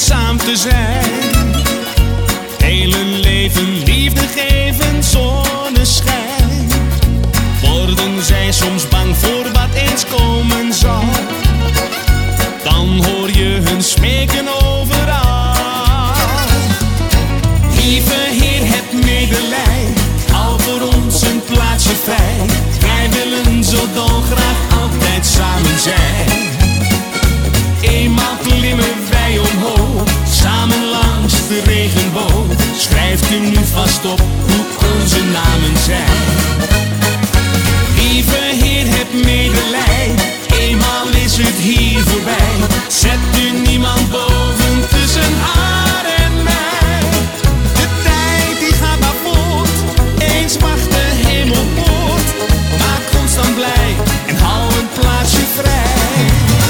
samen te zijn. Hele leven liefde geven zonneschijn. Worden zij soms bang voor wat eens komen zal. Dan hoor je hun smeken overal. Lieve Heer, heb medelij, al voor ons een plaatsje vrij. Wij willen zo dolgraag altijd samen zijn. Regenboog. Schrijft u nu vast op hoe onze namen zijn.